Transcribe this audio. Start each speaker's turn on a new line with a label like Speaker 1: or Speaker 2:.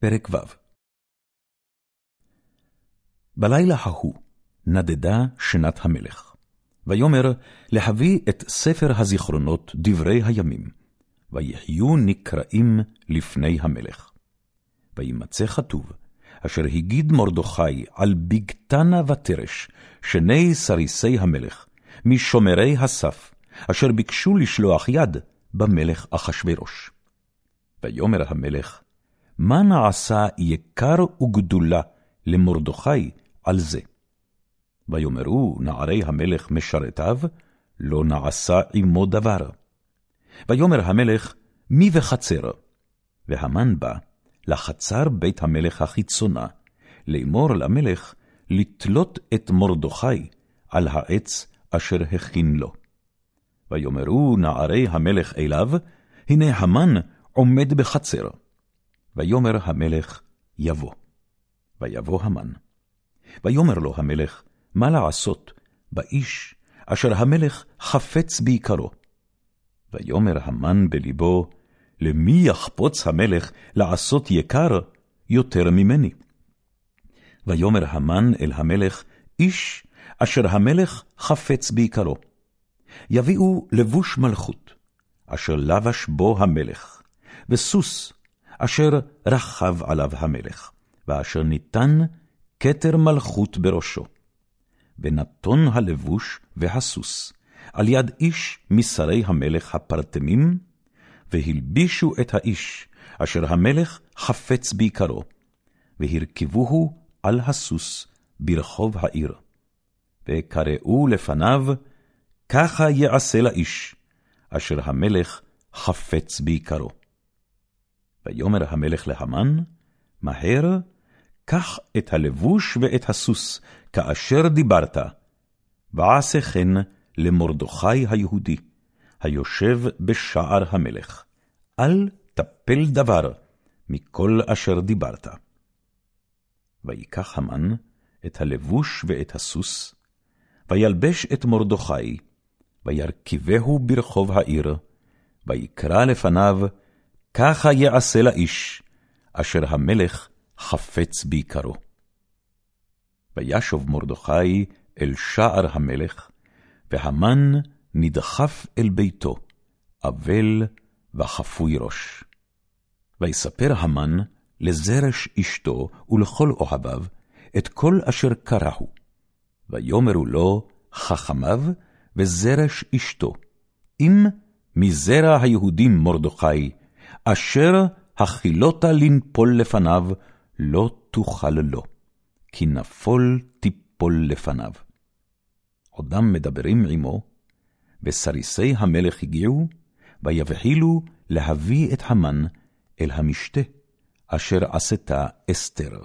Speaker 1: פרק ו' בלילה ההוא נדדה שנת המלך, ויאמר להביא את ספר הזיכרונות דברי הימים, ויחיו נקראים לפני המלך. וימצא כתוב, אשר הגיד מרדכי על בגתנה ותרש, שני סריסי המלך, משומרי הסף, אשר ביקשו לשלוח יד במלך אחשורוש. ויאמר המלך, מה נעשה יקר וגדולה למרדכי על זה? ויאמרו נערי המלך משרתיו, לא נעשה עמו דבר. ויאמר המלך, מי וחצר? והמן בא לחצר בית המלך החיצונה, לאמור למלך לתלות את מרדכי על העץ אשר הכין לו. ויאמרו נערי המלך אליו, הנה המן עומד בחצר. ויאמר המלך, יבוא. ויבוא המן. ויאמר לו המלך, מה לעשות באיש אשר המלך חפץ ביקרו? ויאמר המן בלבו, למי יחפוץ המלך לעשות יקר יותר ממני? ויאמר המן אל המלך, איש אשר המלך חפץ ביקרו. יביאו לבוש מלכות, אשר לבש בו המלך, וסוס אשר רכב עליו המלך, ואשר ניתן כתר מלכות בראשו. ונתון הלבוש והסוס על יד איש משרי המלך הפרטמים, והלבישו את האיש אשר המלך חפץ ביקרו, והרכבוהו על הסוס ברחוב העיר. וקראו לפניו, ככה יעשה לאיש, אשר המלך חפץ ביקרו. ויאמר המלך להמן, מהר, קח את הלבוש ואת הסוס, כאשר דיברת, ועשה כן למרדכי היהודי, היושב בשער המלך, אל תפל דבר מכל אשר דיברת. ויקח המן את הלבוש ואת הסוס, וילבש את מרדכי, וירכיבהו ברחוב העיר, ויקרא לפניו, ככה יעשה לאיש, אשר המלך חפץ ביקרו. וישוב מרדכי אל שער המלך, והמן נדחף אל ביתו, אבל וחפוי ראש. ויספר המן לזרש אשתו ולכל אוהביו את כל אשר קראו. ויאמרו לו חכמיו וזרש אשתו, אם מזרע היהודים מרדכי, אשר הכילותה לנפול לפניו, לא תוכל לו, כי נפול תיפול לפניו. עודם מדברים עמו, וסריסי המלך הגיעו, ויבחילו להביא את המן אל המשתה, אשר עשתה אסתר.